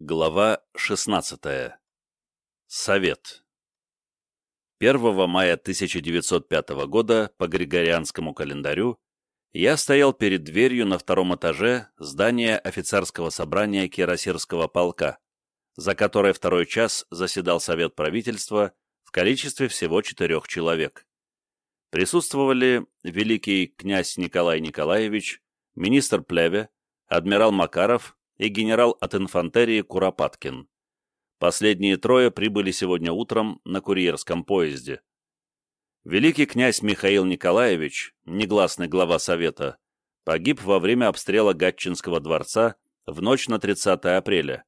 Глава 16. Совет. 1 мая 1905 года по Григорианскому календарю я стоял перед дверью на втором этаже здания офицерского собрания Кирасирского полка, за которой второй час заседал Совет правительства в количестве всего четырех человек. Присутствовали великий князь Николай Николаевич, министр Плеве, адмирал Макаров, и генерал от инфантерии Куропаткин. Последние трое прибыли сегодня утром на курьерском поезде. Великий князь Михаил Николаевич, негласный глава Совета, погиб во время обстрела Гатчинского дворца в ночь на 30 апреля,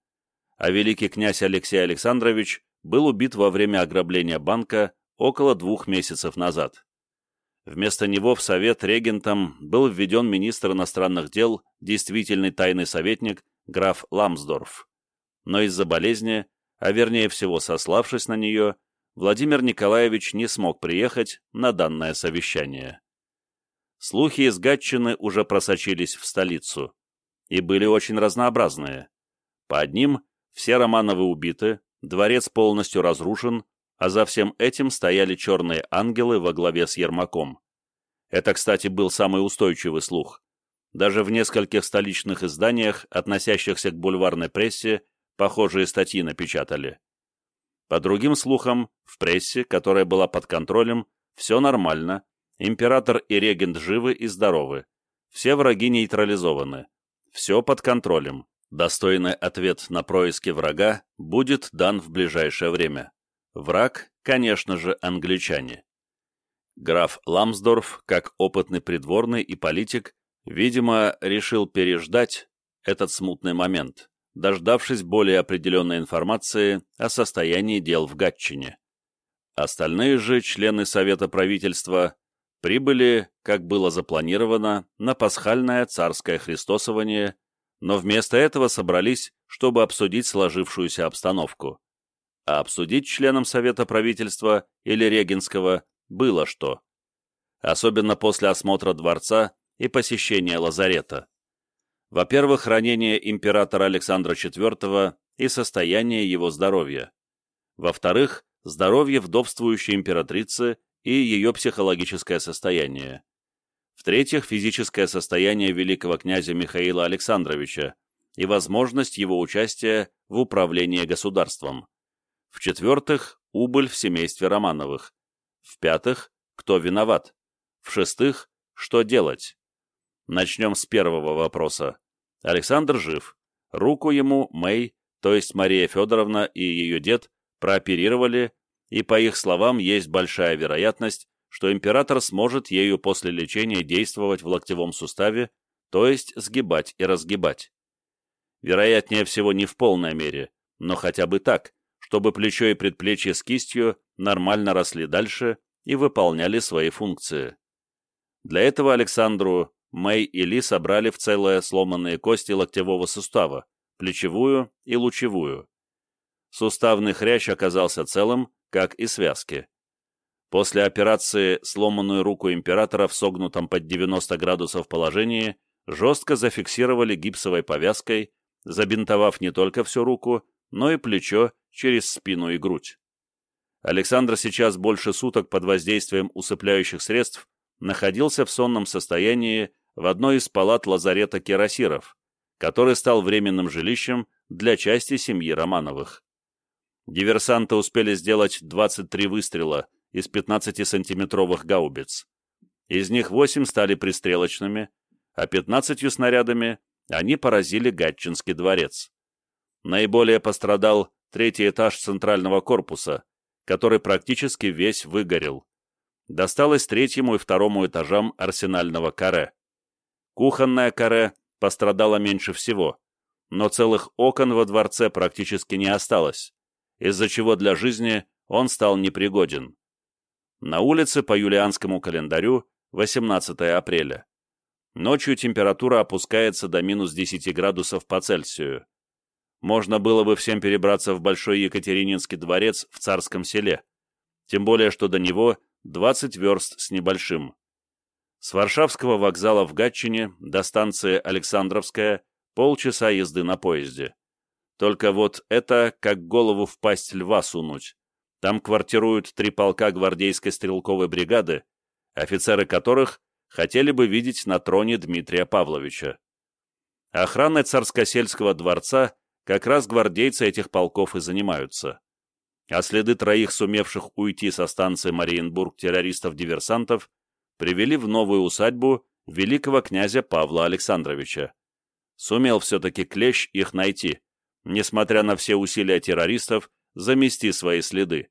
а великий князь Алексей Александрович был убит во время ограбления банка около двух месяцев назад. Вместо него в Совет регентом был введен министр иностранных дел, действительный тайный советник граф Ламсдорф. Но из-за болезни, а вернее всего сославшись на нее, Владимир Николаевич не смог приехать на данное совещание. Слухи из Гатчины уже просочились в столицу и были очень разнообразные. По одним, все Романовы убиты, дворец полностью разрушен, а за всем этим стояли черные ангелы во главе с Ермаком. Это, кстати, был самый устойчивый слух. Даже в нескольких столичных изданиях, относящихся к бульварной прессе, похожие статьи напечатали. По другим слухам, в прессе, которая была под контролем, все нормально, император и регент живы и здоровы, все враги нейтрализованы, все под контролем, достойный ответ на происки врага будет дан в ближайшее время. Враг, конечно же, англичане. Граф Ламсдорф, как опытный придворный и политик, Видимо, решил переждать этот смутный момент, дождавшись более определенной информации о состоянии дел в Гатчине. Остальные же члены Совета правительства прибыли, как было запланировано, на пасхальное царское христосование, но вместо этого собрались, чтобы обсудить сложившуюся обстановку. А обсудить членам Совета правительства или Регенского было что. Особенно после осмотра дворца и посещение лазарета. Во-первых, ранение императора Александра IV и состояние его здоровья. Во-вторых, здоровье вдовствующей императрицы и ее психологическое состояние. В-третьих, физическое состояние великого князя Михаила Александровича и возможность его участия в управлении государством. В-четвертых, убыль в семействе Романовых. В-пятых, кто виноват. В-шестых, что делать. Начнем с первого вопроса. Александр жив. Руку ему Мэй, то есть Мария Федоровна и ее дед, прооперировали, и, по их словам, есть большая вероятность, что император сможет ею после лечения действовать в локтевом суставе, то есть сгибать и разгибать. Вероятнее всего не в полной мере, но хотя бы так, чтобы плечо и предплечье с кистью нормально росли дальше и выполняли свои функции. Для этого Александру Мэй и Ли собрали в целое сломанные кости локтевого сустава, плечевую и лучевую. Суставный хрящ оказался целым, как и связки. После операции сломанную руку императора в согнутом под 90 градусов положении жестко зафиксировали гипсовой повязкой, забинтовав не только всю руку, но и плечо через спину и грудь. Александр сейчас больше суток под воздействием усыпляющих средств находился в сонном состоянии в одной из палат лазарета Кирасиров, который стал временным жилищем для части семьи Романовых. Диверсанты успели сделать 23 выстрела из 15-сантиметровых гаубиц. Из них 8 стали пристрелочными, а 15 снарядами они поразили Гатчинский дворец. Наиболее пострадал третий этаж центрального корпуса, который практически весь выгорел. Досталось третьему и второму этажам арсенального каре. Кухонная каре пострадала меньше всего, но целых окон во дворце практически не осталось, из-за чего для жизни он стал непригоден. На улице по юлианскому календарю 18 апреля. Ночью температура опускается до минус 10 градусов по Цельсию. Можно было бы всем перебраться в Большой Екатерининский дворец в Царском селе, тем более что до него 20 верст с небольшим. С Варшавского вокзала в Гатчине до станции Александровская полчаса езды на поезде. Только вот это как голову в пасть льва сунуть. Там квартируют три полка гвардейской стрелковой бригады, офицеры которых хотели бы видеть на троне Дмитрия Павловича. Охраной царско-сельского дворца как раз гвардейцы этих полков и занимаются. А следы троих сумевших уйти со станции Мариенбург террористов-диверсантов привели в новую усадьбу великого князя Павла Александровича. Сумел все-таки Клещ их найти, несмотря на все усилия террористов замести свои следы.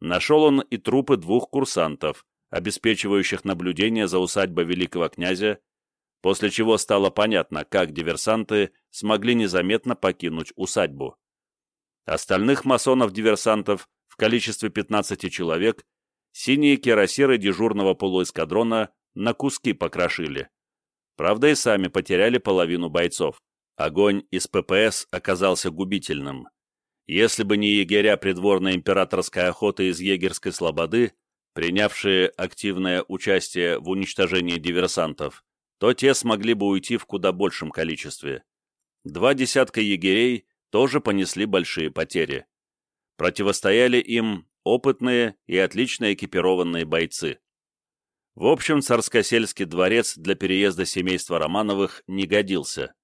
Нашел он и трупы двух курсантов, обеспечивающих наблюдение за усадьбой великого князя, после чего стало понятно, как диверсанты смогли незаметно покинуть усадьбу. Остальных масонов-диверсантов в количестве 15 человек синие кирасиры дежурного полуэскадрона на куски покрошили. Правда, и сами потеряли половину бойцов. Огонь из ППС оказался губительным. Если бы не егеря придворной императорской охоты из егерской слободы, принявшие активное участие в уничтожении диверсантов, то те смогли бы уйти в куда большем количестве. Два десятка егерей тоже понесли большие потери. Противостояли им опытные и отлично экипированные бойцы. В общем, царскосельский дворец для переезда семейства Романовых не годился.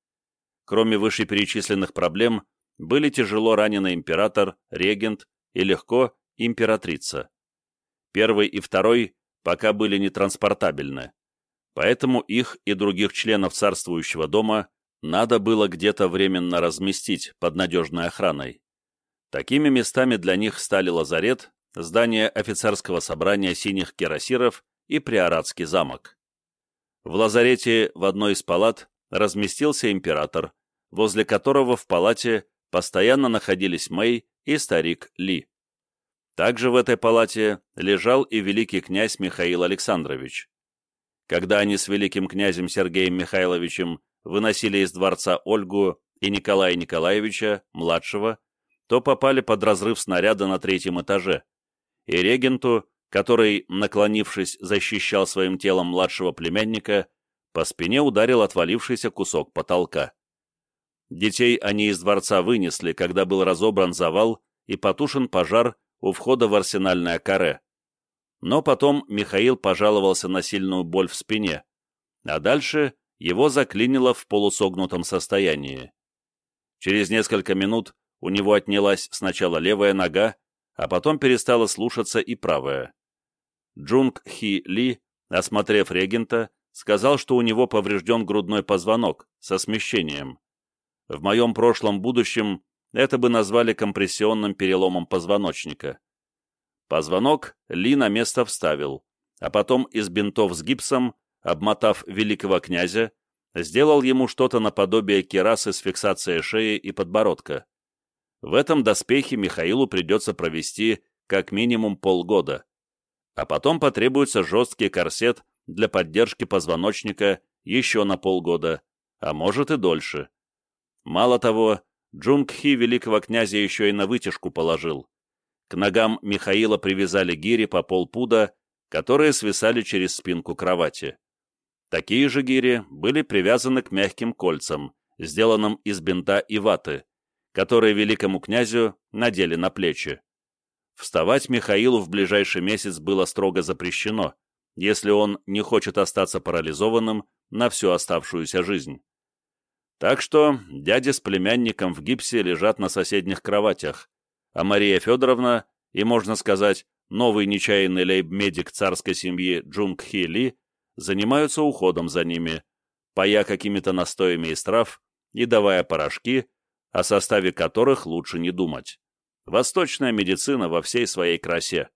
Кроме вышеперечисленных проблем, были тяжело ранены император, регент и легко императрица. Первый и второй пока были нетранспортабельны, поэтому их и других членов царствующего дома надо было где-то временно разместить под надежной охраной. Такими местами для них стали лазарет, здание офицерского собрания синих кирасиров и Приоратский замок. В лазарете в одной из палат разместился император, возле которого в палате постоянно находились Мэй и старик Ли. Также в этой палате лежал и великий князь Михаил Александрович. Когда они с великим князем Сергеем Михайловичем выносили из дворца Ольгу и Николая Николаевича, младшего, то попали под разрыв снаряда на третьем этаже, и регенту который, наклонившись, защищал своим телом младшего племянника, по спине ударил отвалившийся кусок потолка. Детей они из дворца вынесли, когда был разобран завал и потушен пожар у входа в арсенальное каре. Но потом Михаил пожаловался на сильную боль в спине, а дальше его заклинило в полусогнутом состоянии. Через несколько минут у него отнялась сначала левая нога, а потом перестала слушаться и правая. Джунг Хи Ли, осмотрев регента, сказал, что у него поврежден грудной позвонок со смещением. В моем прошлом будущем это бы назвали компрессионным переломом позвоночника. Позвонок Ли на место вставил, а потом из бинтов с гипсом, обмотав великого князя, сделал ему что-то наподобие керасы с фиксацией шеи и подбородка. В этом доспехе Михаилу придется провести как минимум полгода а потом потребуется жесткий корсет для поддержки позвоночника еще на полгода, а может и дольше. Мало того, Джунгхи великого князя еще и на вытяжку положил. К ногам Михаила привязали гири по полпуда, которые свисали через спинку кровати. Такие же гири были привязаны к мягким кольцам, сделанным из бинта и ваты, которые великому князю надели на плечи. Вставать Михаилу в ближайший месяц было строго запрещено, если он не хочет остаться парализованным на всю оставшуюся жизнь. Так что дядя с племянником в гипсе лежат на соседних кроватях, а Мария Федоровна и, можно сказать, новый нечаянный лейб-медик царской семьи Джунг Хи Ли занимаются уходом за ними, поя какими-то настоями из трав и давая порошки, о составе которых лучше не думать. Восточная медицина во всей своей красе.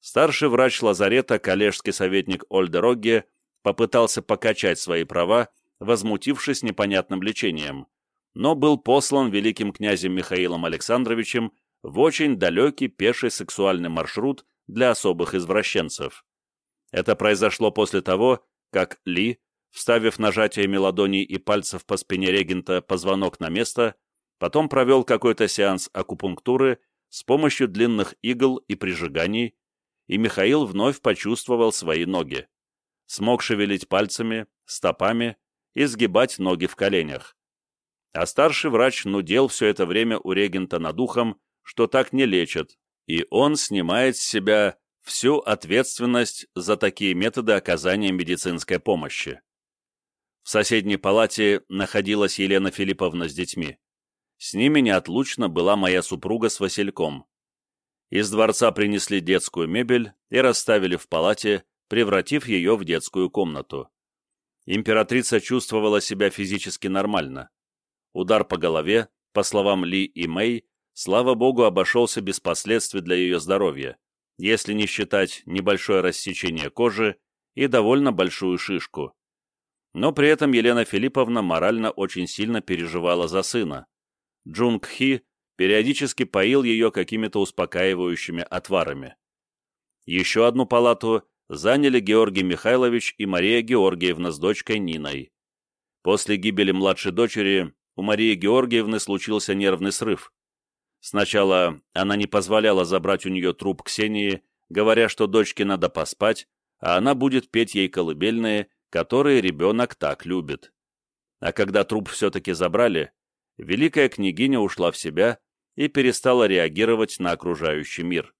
Старший врач лазарета, коллежский советник Ольдерогге, попытался покачать свои права, возмутившись непонятным лечением, но был послан великим князем Михаилом Александровичем в очень далекий пеший сексуальный маршрут для особых извращенцев. Это произошло после того, как Ли, вставив нажатиями ладоней и пальцев по спине регента позвонок на место, Потом провел какой-то сеанс акупунктуры с помощью длинных игл и прижиганий, и Михаил вновь почувствовал свои ноги. Смог шевелить пальцами, стопами и сгибать ноги в коленях. а старший врач нудел все это время у регента над ухом, что так не лечат, и он снимает с себя всю ответственность за такие методы оказания медицинской помощи. В соседней палате находилась Елена Филипповна с детьми. С ними неотлучно была моя супруга с Васильком. Из дворца принесли детскую мебель и расставили в палате, превратив ее в детскую комнату. Императрица чувствовала себя физически нормально. Удар по голове, по словам Ли и Мэй, слава богу, обошелся без последствий для ее здоровья, если не считать небольшое рассечение кожи и довольно большую шишку. Но при этом Елена Филипповна морально очень сильно переживала за сына. Джунг Хи периодически поил ее какими-то успокаивающими отварами. Еще одну палату заняли Георгий Михайлович и Мария Георгиевна с дочкой Ниной. После гибели младшей дочери у Марии Георгиевны случился нервный срыв. Сначала она не позволяла забрать у нее труп Ксении, говоря, что дочке надо поспать, а она будет петь ей колыбельные, которые ребенок так любит. А когда труп все-таки забрали, великая княгиня ушла в себя и перестала реагировать на окружающий мир.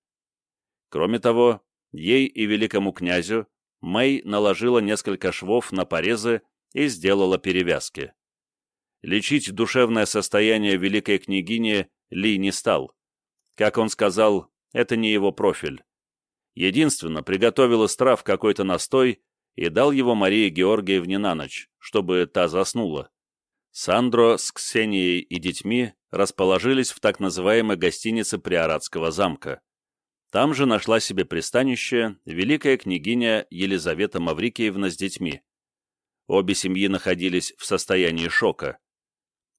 Кроме того, ей и великому князю Мэй наложила несколько швов на порезы и сделала перевязки. Лечить душевное состояние великой княгини ли не стал. Как он сказал, это не его профиль. Единственно, приготовил из трав какой-то настой и дал его Марии Георгиевне на ночь, чтобы та заснула. Сандро с Ксенией и детьми расположились в так называемой гостинице Приоратского замка. Там же нашла себе пристанище великая княгиня Елизавета Маврикиевна с детьми. Обе семьи находились в состоянии шока.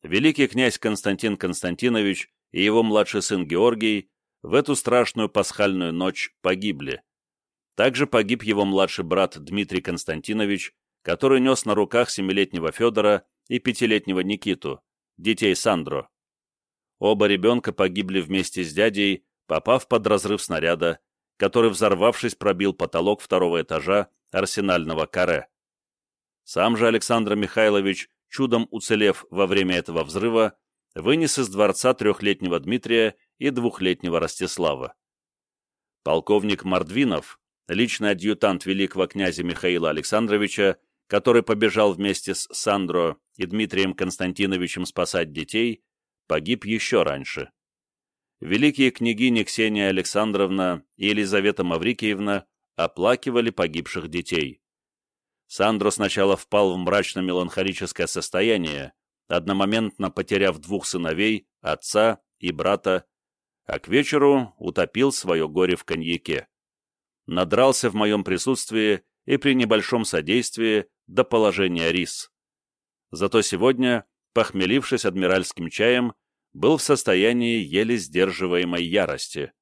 Великий князь Константин Константинович и его младший сын Георгий в эту страшную пасхальную ночь погибли. Также погиб его младший брат Дмитрий Константинович, который нес на руках семилетнего Федора и пятилетнего Никиту, детей Сандро. Оба ребенка погибли вместе с дядей, попав под разрыв снаряда, который, взорвавшись, пробил потолок второго этажа арсенального каре. Сам же Александр Михайлович, чудом уцелев во время этого взрыва, вынес из дворца трехлетнего Дмитрия и двухлетнего Ростислава. Полковник Мордвинов, личный адъютант великого князя Михаила Александровича, который побежал вместе с Сандро и Дмитрием Константиновичем спасать детей, погиб еще раньше. Великие княгини Ксения Александровна и Елизавета Маврикиевна оплакивали погибших детей. Сандро сначала впал в мрачно-меланхолическое состояние, одномоментно потеряв двух сыновей, отца и брата, а к вечеру утопил свое горе в коньяке. Надрался в моем присутствии и при небольшом содействии до положения рис. Зато сегодня, похмелившись адмиральским чаем, был в состоянии еле сдерживаемой ярости.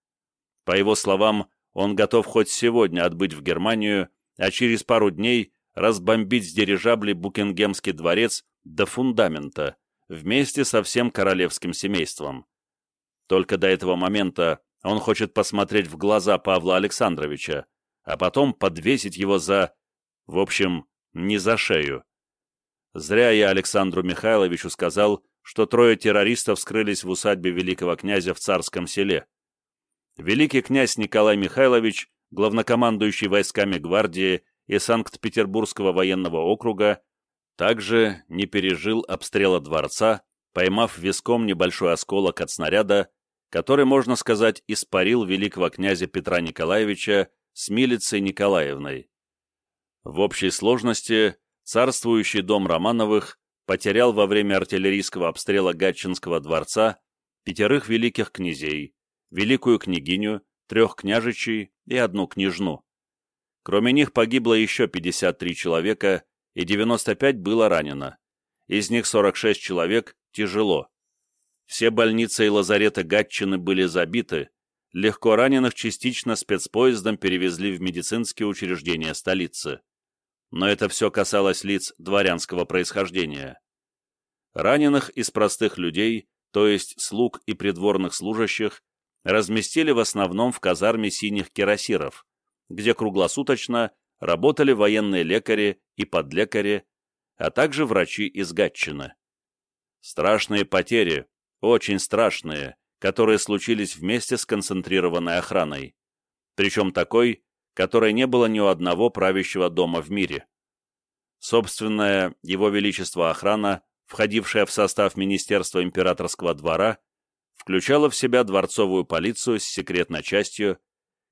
По его словам, он готов хоть сегодня отбыть в Германию, а через пару дней разбомбить с дирижаблей Букингемский дворец до фундамента, вместе со всем королевским семейством. Только до этого момента он хочет посмотреть в глаза Павла Александровича, а потом подвесить его за... В общем, не за шею. Зря я Александру Михайловичу сказал, что трое террористов скрылись в усадьбе великого князя в Царском селе. Великий князь Николай Михайлович, главнокомандующий войсками гвардии и Санкт-Петербургского военного округа, также не пережил обстрела дворца, поймав виском небольшой осколок от снаряда, который, можно сказать, испарил великого князя Петра Николаевича с Милицей Николаевной. В общей сложности царствующий дом Романовых потерял во время артиллерийского обстрела Гатчинского дворца пятерых великих князей, великую княгиню, трех княжичей и одну княжну. Кроме них погибло еще 53 человека, и 95 было ранено. Из них 46 человек тяжело. Все больницы и лазареты Гатчины были забиты, легко раненых частично спецпоездом перевезли в медицинские учреждения столицы. Но это все касалось лиц дворянского происхождения. Раненых из простых людей, то есть слуг и придворных служащих, разместили в основном в казарме синих кирасиров, где круглосуточно работали военные лекари и подлекари, а также врачи из Гатчины. Страшные потери, очень страшные, которые случились вместе с концентрированной охраной. Причем такой, которой не было ни у одного правящего дома в мире. Собственная Его Величество охрана, входившая в состав Министерства императорского двора, включала в себя дворцовую полицию с секретной частью,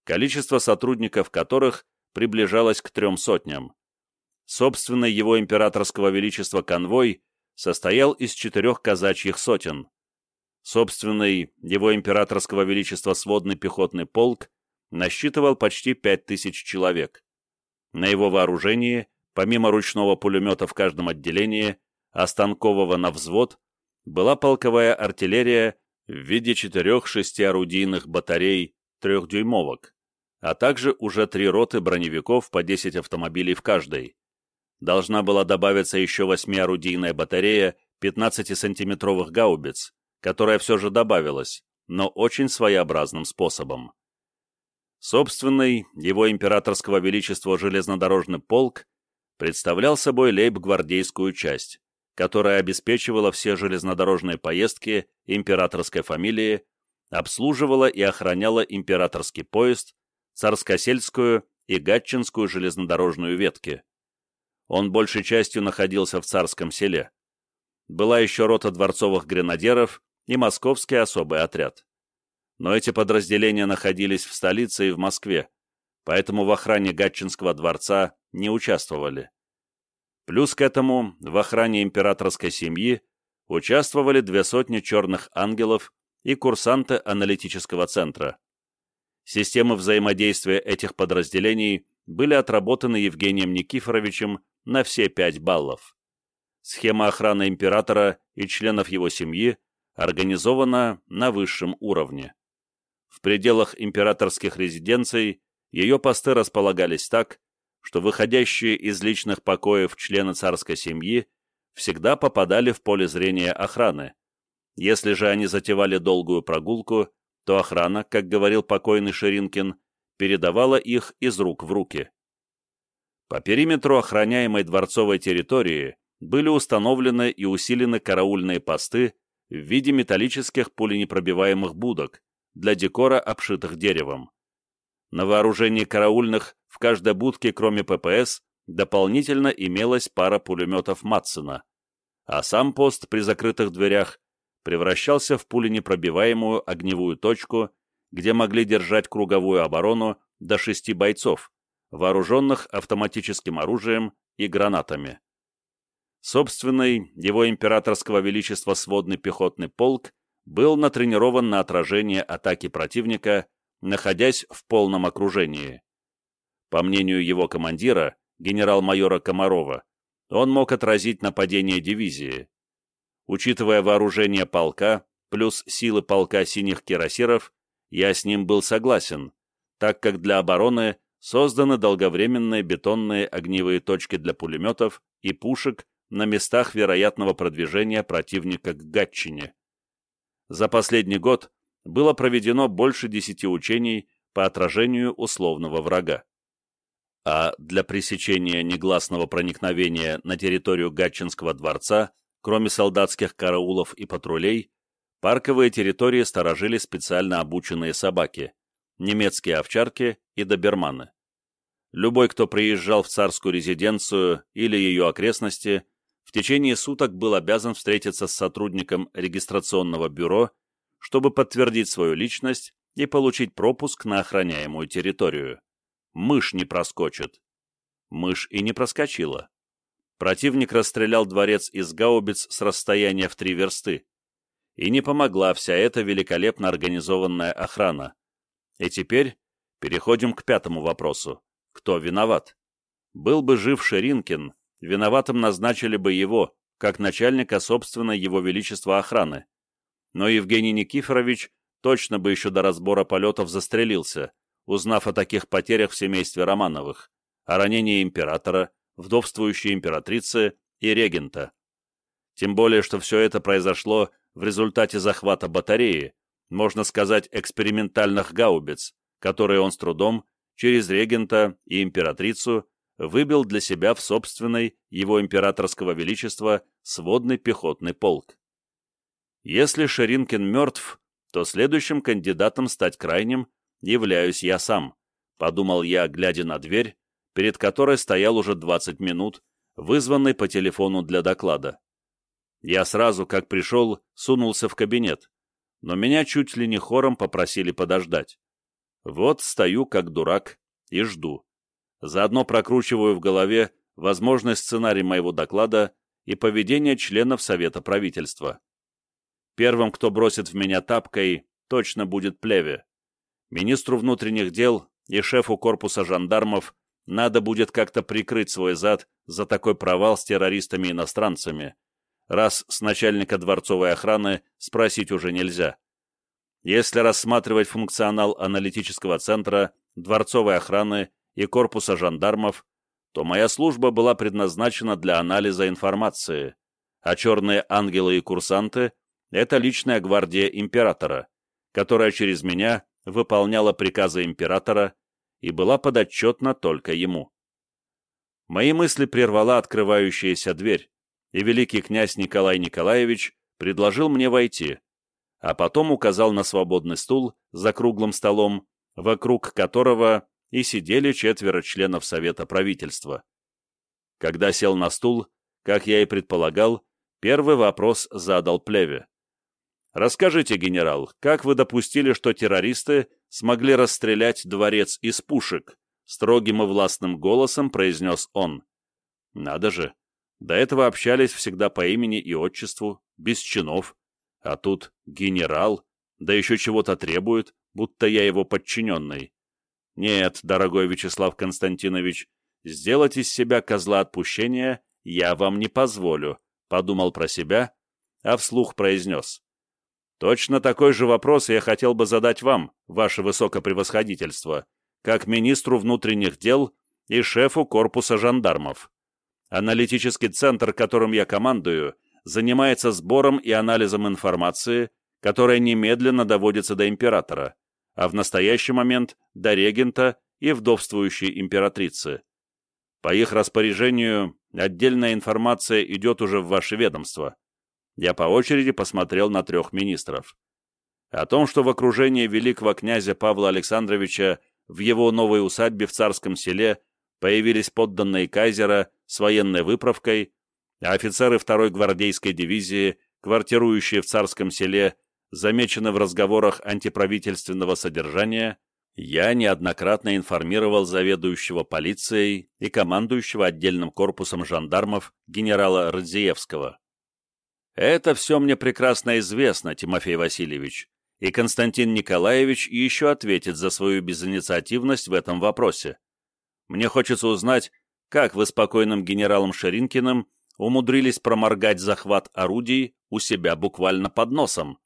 количество сотрудников которых приближалось к трем сотням. Собственный его императорского величества конвой состоял из четырех казачьих сотен. Собственный его императорского величества сводный пехотный полк насчитывал почти пять тысяч человек. На его вооружении, помимо ручного пулемета в каждом отделении, а станкового на взвод, была полковая артиллерия в виде четырех шестиорудийных батарей трехдюймовок, а также уже три роты броневиков по 10 автомобилей в каждой. Должна была добавиться еще восьмиорудийная батарея 15-сантиметровых гаубиц, которая все же добавилась, но очень своеобразным способом. Собственный его императорского величества железнодорожный полк представлял собой лейб-гвардейскую часть, которая обеспечивала все железнодорожные поездки императорской фамилии, обслуживала и охраняла императорский поезд, царскосельскую и гатчинскую железнодорожную ветки. Он большей частью находился в царском селе. Была еще рота дворцовых гренадеров и московский особый отряд. Но эти подразделения находились в столице и в Москве, поэтому в охране Гатчинского дворца не участвовали. Плюс к этому в охране императорской семьи участвовали две сотни черных ангелов и курсанты аналитического центра. Системы взаимодействия этих подразделений были отработаны Евгением Никифоровичем на все пять баллов. Схема охраны императора и членов его семьи организована на высшем уровне. В пределах императорских резиденций ее посты располагались так, что выходящие из личных покоев члены царской семьи всегда попадали в поле зрения охраны. Если же они затевали долгую прогулку, то охрана, как говорил покойный Ширинкин, передавала их из рук в руки. По периметру охраняемой дворцовой территории были установлены и усилены караульные посты в виде металлических пуленепробиваемых будок для декора, обшитых деревом. На вооружении караульных в каждой будке, кроме ППС, дополнительно имелась пара пулеметов Матсена, а сам пост при закрытых дверях превращался в пуленепробиваемую огневую точку, где могли держать круговую оборону до шести бойцов, вооруженных автоматическим оружием и гранатами. Собственный его императорского величества сводный пехотный полк был натренирован на отражение атаки противника находясь в полном окружении. По мнению его командира, генерал-майора Комарова, он мог отразить нападение дивизии. Учитывая вооружение полка, плюс силы полка синих кирасиров, я с ним был согласен, так как для обороны созданы долговременные бетонные огневые точки для пулеметов и пушек на местах вероятного продвижения противника к Гатчине. За последний год было проведено больше десяти учений по отражению условного врага. А для пресечения негласного проникновения на территорию Гатчинского дворца, кроме солдатских караулов и патрулей, парковые территории сторожили специально обученные собаки, немецкие овчарки и доберманы. Любой, кто приезжал в царскую резиденцию или ее окрестности, в течение суток был обязан встретиться с сотрудником регистрационного бюро чтобы подтвердить свою личность и получить пропуск на охраняемую территорию. Мышь не проскочит. Мышь и не проскочила. Противник расстрелял дворец из гаубиц с расстояния в три версты. И не помогла вся эта великолепно организованная охрана. И теперь переходим к пятому вопросу. Кто виноват? Был бы жив Ширинкин, виноватым назначили бы его, как начальника собственной его величества охраны но Евгений Никифорович точно бы еще до разбора полетов застрелился, узнав о таких потерях в семействе Романовых, о ранении императора, вдовствующей императрицы и регента. Тем более, что все это произошло в результате захвата батареи, можно сказать, экспериментальных гаубиц, которые он с трудом, через регента и императрицу, выбил для себя в собственной его императорского величества сводный пехотный полк. Если Ширинкин мертв, то следующим кандидатом стать крайним являюсь я сам, подумал я, глядя на дверь, перед которой стоял уже 20 минут, вызванный по телефону для доклада. Я сразу, как пришел, сунулся в кабинет, но меня чуть ли не хором попросили подождать. Вот стою, как дурак, и жду. Заодно прокручиваю в голове возможный сценарий моего доклада и поведение членов Совета правительства. Первым, кто бросит в меня тапкой, точно будет Плеве. Министру внутренних дел и шефу корпуса жандармов надо будет как-то прикрыть свой зад за такой провал с террористами-иностранцами, раз с начальника дворцовой охраны спросить уже нельзя. Если рассматривать функционал аналитического центра, дворцовой охраны и корпуса жандармов, то моя служба была предназначена для анализа информации, а черные ангелы и курсанты — это личная гвардия императора, которая через меня выполняла приказы императора и была подотчетна только ему. Мои мысли прервала открывающаяся дверь, и великий князь Николай Николаевич предложил мне войти, а потом указал на свободный стул за круглым столом, вокруг которого и сидели четверо членов Совета правительства. Когда сел на стул, как я и предполагал, первый вопрос задал Плеве. «Расскажите, генерал, как вы допустили, что террористы смогли расстрелять дворец из пушек?» Строгим и властным голосом произнес он. «Надо же, до этого общались всегда по имени и отчеству, без чинов. А тут генерал, да еще чего-то требует, будто я его подчиненный. Нет, дорогой Вячеслав Константинович, сделать из себя козла отпущения я вам не позволю, подумал про себя, а вслух произнес. Точно такой же вопрос я хотел бы задать вам, ваше высокопревосходительство, как министру внутренних дел и шефу корпуса жандармов. Аналитический центр, которым я командую, занимается сбором и анализом информации, которая немедленно доводится до императора, а в настоящий момент до регента и вдовствующей императрицы. По их распоряжению отдельная информация идет уже в ваше ведомство. Я по очереди посмотрел на трех министров. О том, что в окружении великого князя Павла Александровича в его новой усадьбе в Царском селе появились подданные кайзера с военной выправкой, а офицеры второй гвардейской дивизии, квартирующие в Царском селе, замечены в разговорах антиправительственного содержания, я неоднократно информировал заведующего полицией и командующего отдельным корпусом жандармов генерала Радзиевского. Это все мне прекрасно известно, Тимофей Васильевич, и Константин Николаевич еще ответит за свою безинициативность в этом вопросе. Мне хочется узнать, как вы с покойным генералом Ширинкиным умудрились проморгать захват орудий у себя буквально под носом.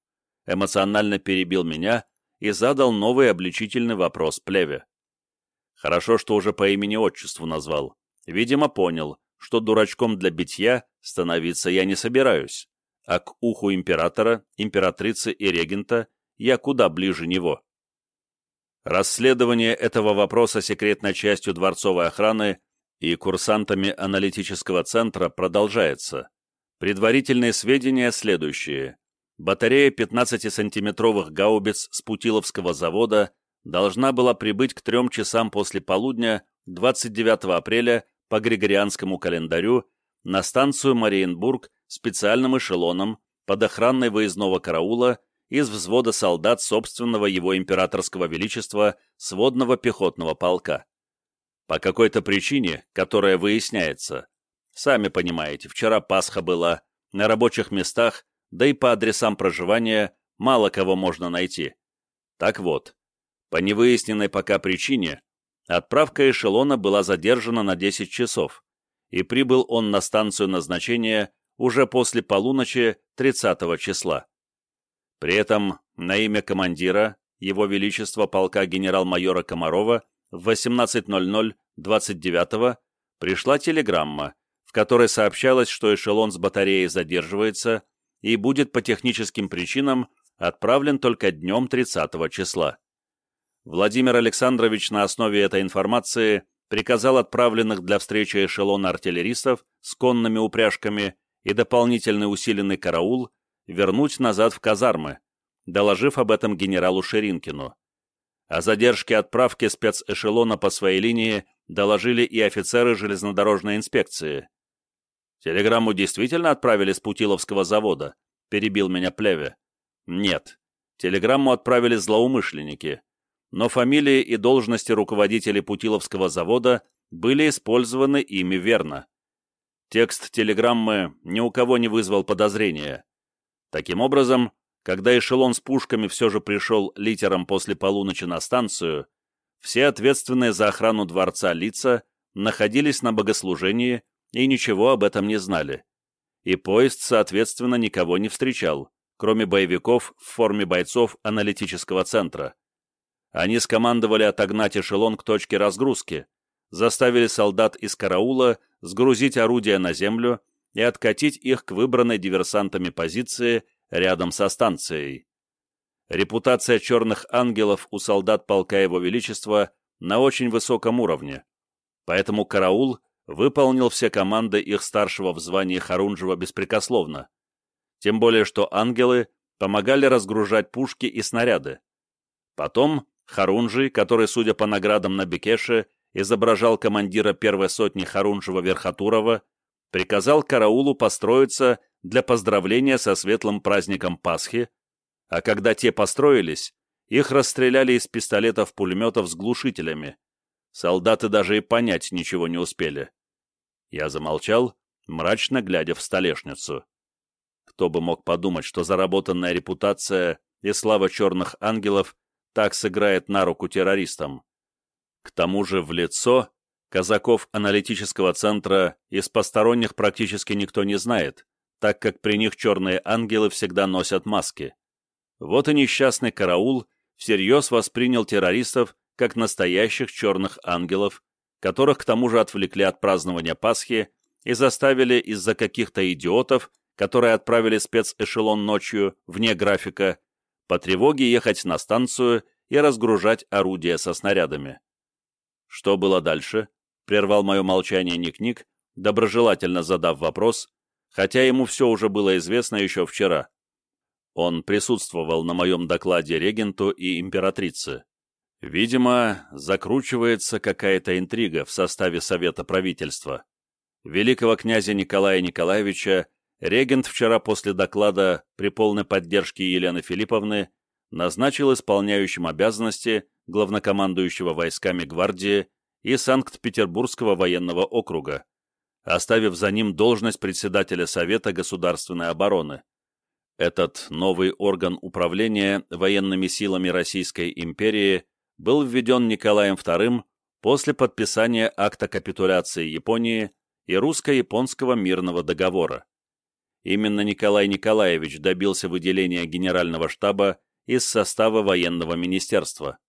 Эмоционально перебил меня и задал новый обличительный вопрос Плеве. Хорошо, что уже по имени-отчеству назвал. Видимо, понял, что дурачком для битья становиться я не собираюсь, а к уху императора, императрицы и регента я куда ближе него. Расследование этого вопроса секретной частью дворцовой охраны и курсантами аналитического центра продолжается. Предварительные сведения следующие. Батарея 15-сантиметровых гаубиц с Путиловского завода должна была прибыть к трем часам после полудня 29 апреля по Григорианскому календарю на станцию Мариенбург специальным эшелоном под охраной выездного караула из взвода солдат собственного его императорского величества сводного пехотного полка. По какой-то причине, которая выясняется. Сами понимаете, вчера Пасха была, на рабочих местах, да и по адресам проживания мало кого можно найти. Так вот, по невыясненной пока причине, отправка эшелона была задержана на 10 часов, и прибыл он на станцию назначения уже после полуночи 30 числа. При этом на имя командира, его величество полка генерал-майора Комарова, в 18.00 29-го пришла телеграмма, в которой сообщалось, что эшелон с батареей задерживается и будет по техническим причинам отправлен только днем 30 числа. Владимир Александрович на основе этой информации приказал отправленных для встречи эшелона артиллеристов с конными упряжками и дополнительный усиленный караул вернуть назад в казармы, доложив об этом генералу Ширинкину. О задержке отправки спецэшелона по своей линии доложили и офицеры железнодорожной инспекции. «Телеграмму действительно отправили с Путиловского завода?» — перебил меня Плеве. «Нет. Телеграмму отправили злоумышленники. Но фамилии и должности руководителей Путиловского завода были использованы ими верно. Текст телеграммы ни у кого не вызвал подозрения. Таким образом, когда эшелон с пушками все же пришел литером после полуночи на станцию, все ответственные за охрану дворца лица находились на богослужении и ничего об этом не знали. И поезд, соответственно, никого не встречал, кроме боевиков в форме бойцов аналитического центра. Они скомандовали отогнать эшелон к точке разгрузки, заставили солдат из караула сгрузить орудия на землю и откатить их к выбранной диверсантами позиции рядом со станцией. Репутация черных ангелов у солдат полка Его Величества на очень высоком уровне, поэтому караул выполнил все команды их старшего в звании Харунжева беспрекословно, тем более что ангелы помогали разгружать пушки и снаряды. Потом Харунжий, который, судя по наградам на Бекеше, изображал командира первой сотни Харунжева-Верхотурова, приказал караулу построиться для поздравления со светлым праздником Пасхи, а когда те построились, их расстреляли из пистолетов-пулеметов с глушителями. Солдаты даже и понять ничего не успели. Я замолчал, мрачно глядя в столешницу. Кто бы мог подумать, что заработанная репутация и слава черных ангелов так сыграет на руку террористам. К тому же в лицо казаков аналитического центра из посторонних практически никто не знает, так как при них черные ангелы всегда носят маски. Вот и несчастный караул всерьез воспринял террористов как настоящих черных ангелов, которых к тому же отвлекли от празднования Пасхи и заставили из-за каких-то идиотов, которые отправили спецэшелон ночью, вне графика, по тревоге ехать на станцию и разгружать орудия со снарядами. Что было дальше? Прервал мое молчание Ник-Ник, доброжелательно задав вопрос, хотя ему все уже было известно еще вчера. Он присутствовал на моем докладе регенту и императрице. Видимо, закручивается какая-то интрига в составе Совета правительства. Великого князя Николая Николаевича регент вчера после доклада при полной поддержке Елены Филипповны назначил исполняющим обязанности главнокомандующего войсками гвардии и Санкт-Петербургского военного округа, оставив за ним должность председателя Совета государственной обороны. Этот новый орган управления военными силами Российской империи был введен Николаем II после подписания акта капитуляции Японии и русско-японского мирного договора. Именно Николай Николаевич добился выделения генерального штаба из состава военного министерства.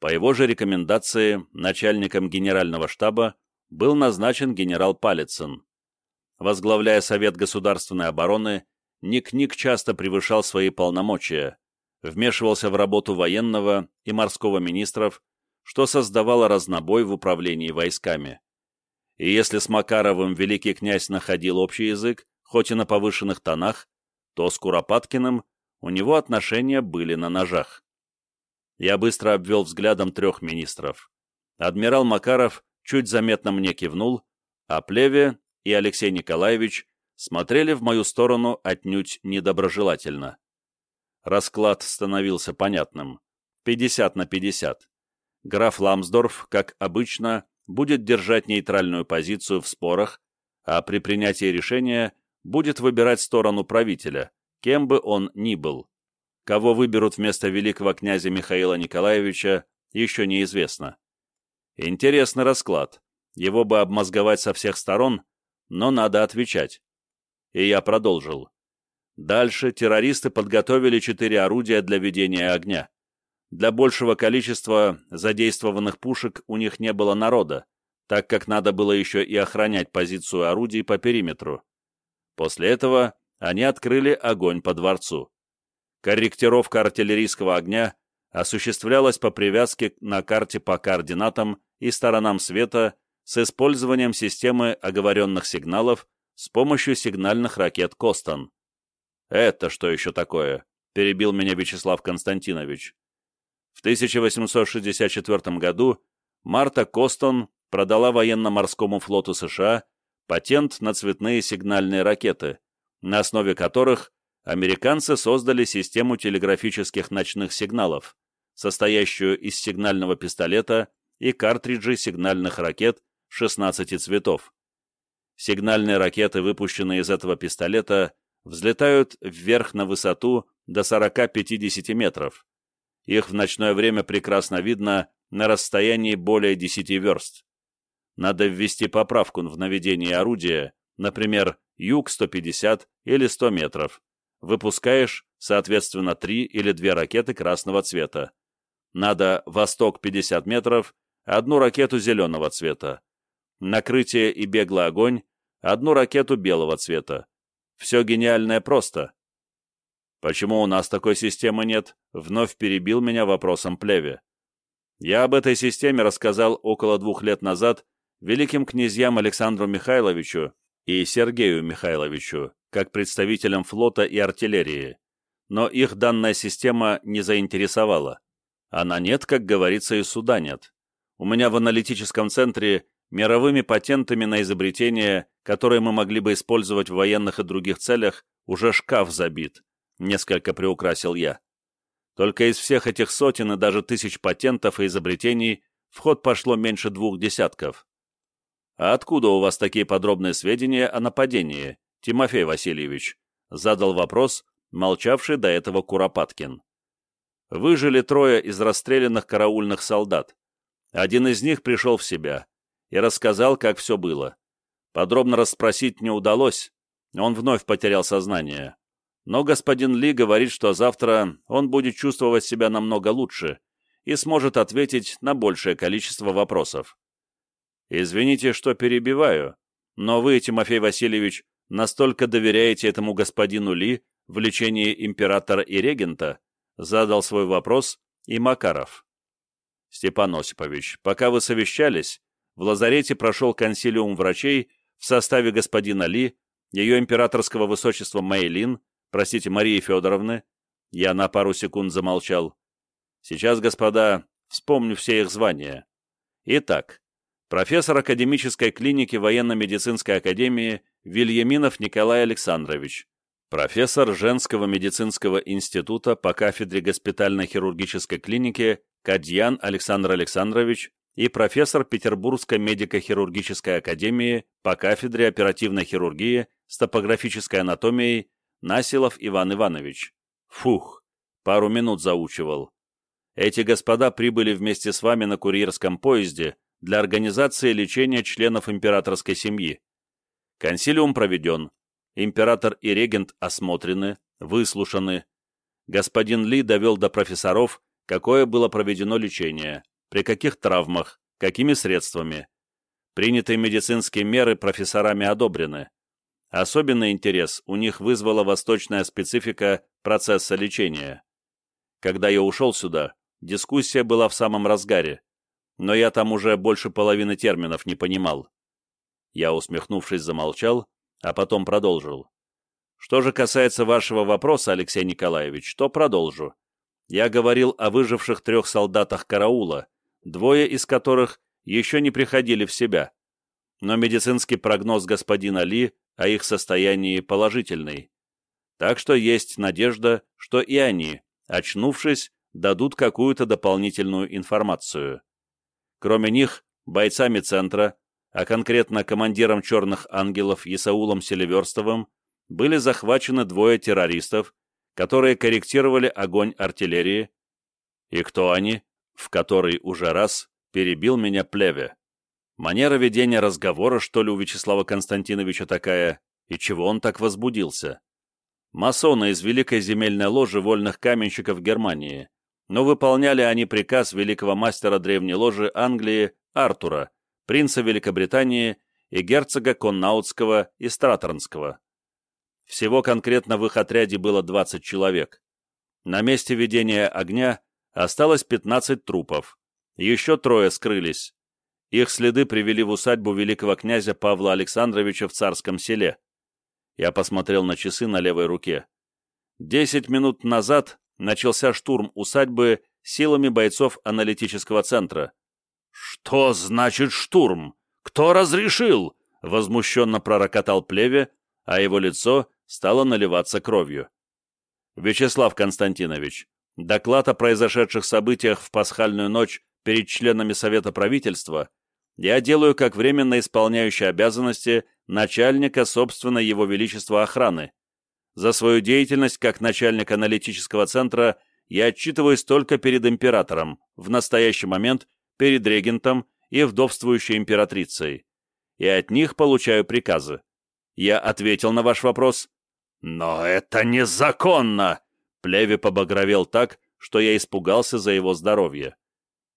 По его же рекомендации начальником генерального штаба был назначен генерал Палицын. Возглавляя Совет государственной обороны, Ник-Ник часто превышал свои полномочия, вмешивался в работу военного и морского министров, что создавало разнобой в управлении войсками. И если с Макаровым великий князь находил общий язык, хоть и на повышенных тонах, то с Куропаткиным у него отношения были на ножах. Я быстро обвел взглядом трех министров. Адмирал Макаров чуть заметно мне кивнул, а Плеве и Алексей Николаевич смотрели в мою сторону отнюдь недоброжелательно. Расклад становился понятным. 50 на 50. Граф Ламсдорф, как обычно, будет держать нейтральную позицию в спорах, а при принятии решения будет выбирать сторону правителя, кем бы он ни был. Кого выберут вместо великого князя Михаила Николаевича, еще неизвестно. Интересный расклад. Его бы обмозговать со всех сторон, но надо отвечать. И я продолжил. Дальше террористы подготовили четыре орудия для ведения огня. Для большего количества задействованных пушек у них не было народа, так как надо было еще и охранять позицию орудий по периметру. После этого они открыли огонь по дворцу. Корректировка артиллерийского огня осуществлялась по привязке на карте по координатам и сторонам света с использованием системы оговоренных сигналов с помощью сигнальных ракет «Костон». «Это что еще такое?» — перебил меня Вячеслав Константинович. В 1864 году Марта Костон продала военно-морскому флоту США патент на цветные сигнальные ракеты, на основе которых американцы создали систему телеграфических ночных сигналов, состоящую из сигнального пистолета и картриджей сигнальных ракет 16 цветов. Сигнальные ракеты, выпущенные из этого пистолета, взлетают вверх на высоту до 40-50 метров. Их в ночное время прекрасно видно на расстоянии более 10 верст. Надо ввести поправку в наведение орудия, например, юг 150 или 100 метров. Выпускаешь, соответственно, 3 или 2 ракеты красного цвета. Надо восток 50 метров, одну ракету зеленого цвета. Накрытие и беглый огонь, одну ракету белого цвета. Все гениальное просто. Почему у нас такой системы нет? Вновь перебил меня вопросом Плеве. Я об этой системе рассказал около двух лет назад великим князьям Александру Михайловичу и Сергею Михайловичу, как представителям флота и артиллерии, но их данная система не заинтересовала. Она нет, как говорится, и суда нет. У меня в аналитическом центре мировыми патентами на изобретения, которые мы могли бы использовать в военных и других целях, уже шкаф забит, несколько приукрасил я. Только из всех этих сотен и даже тысяч патентов и изобретений в ход пошло меньше двух десятков. «А откуда у вас такие подробные сведения о нападении, Тимофей Васильевич?» — задал вопрос, молчавший до этого Куропаткин. Выжили трое из расстрелянных караульных солдат. Один из них пришел в себя и рассказал, как все было. Подробно расспросить не удалось, он вновь потерял сознание. Но господин Ли говорит, что завтра он будет чувствовать себя намного лучше и сможет ответить на большее количество вопросов. Извините, что перебиваю, но вы, Тимофей Васильевич, настолько доверяете этому господину Ли в лечении императора и регента, задал свой вопрос и Макаров. Степан Осипович, пока вы совещались, в лазарете прошел консилиум врачей в составе господина Ли, ее императорского высочества Мэйлин, простите, Марии Федоровны. Я на пару секунд замолчал. Сейчас, господа, вспомню все их звания. Итак, профессор академической клиники военно-медицинской академии Вильяминов Николай Александрович, профессор женского медицинского института по кафедре госпитально-хирургической клиники Кадьян Александр Александрович и профессор Петербургской медико-хирургической академии по кафедре оперативной хирургии с топографической анатомией Насилов Иван Иванович. Фух, пару минут заучивал. Эти господа прибыли вместе с вами на курьерском поезде для организации лечения членов императорской семьи. Консилиум проведен. Император и регент осмотрены, выслушаны. Господин Ли довел до профессоров, какое было проведено лечение, при каких травмах, какими средствами. Принятые медицинские меры профессорами одобрены. Особенный интерес у них вызвала восточная специфика процесса лечения. Когда я ушел сюда, дискуссия была в самом разгаре, но я там уже больше половины терминов не понимал. Я, усмехнувшись, замолчал, а потом продолжил. Что же касается вашего вопроса, Алексей Николаевич, то продолжу. Я говорил о выживших трех солдатах караула, двое из которых еще не приходили в себя. Но медицинский прогноз господина Ли о их состоянии положительный. Так что есть надежда, что и они, очнувшись, дадут какую-то дополнительную информацию. Кроме них, бойцами центра, а конкретно командиром «Черных ангелов» Исаулом Селиверстовым, были захвачены двое террористов, которые корректировали огонь артиллерии. И кто они? В который уже раз перебил меня плеве. Манера ведения разговора, что ли, у Вячеслава Константиновича такая, и чего он так возбудился? Масоны из Великой земельной ложи вольных каменщиков Германии, но выполняли они приказ великого мастера древней ложи Англии Артура, принца Великобритании и герцога Коннаутского и Страторнского. Всего конкретно в их отряде было 20 человек. На месте ведения огня осталось 15 трупов. Еще трое скрылись. Их следы привели в усадьбу великого князя Павла Александровича в Царском селе. Я посмотрел на часы на левой руке. Десять минут назад начался штурм усадьбы силами бойцов аналитического центра. «Что значит штурм? Кто разрешил?» — возмущенно пророкотал Плеве, а его лицо стало наливаться кровью. «Вячеслав Константинович, доклад о произошедших событиях в пасхальную ночь перед членами Совета правительства я делаю как временно исполняющий обязанности начальника собственной Его Величества охраны. За свою деятельность как начальник аналитического центра я отчитываюсь только перед императором, в настоящий момент перед регентом и вдовствующей императрицей. И от них получаю приказы. Я ответил на ваш вопрос. «Но это незаконно!» Плеви побагровел так, что я испугался за его здоровье.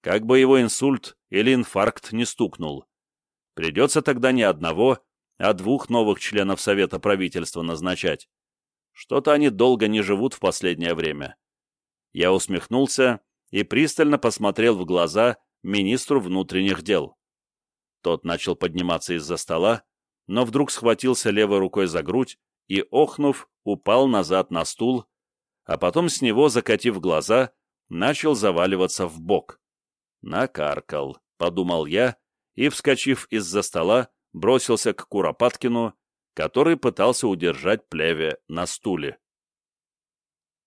Как бы его инсульт или инфаркт не стукнул. Придется тогда не одного, а двух новых членов Совета правительства назначать. Что-то они долго не живут в последнее время. Я усмехнулся и пристально посмотрел в глаза министру внутренних дел. Тот начал подниматься из-за стола, но вдруг схватился левой рукой за грудь и, охнув, упал назад на стул, а потом с него, закатив глаза, начал заваливаться в бок. «Накаркал», — подумал я, и, вскочив из-за стола, бросился к Куропаткину, который пытался удержать плеве на стуле.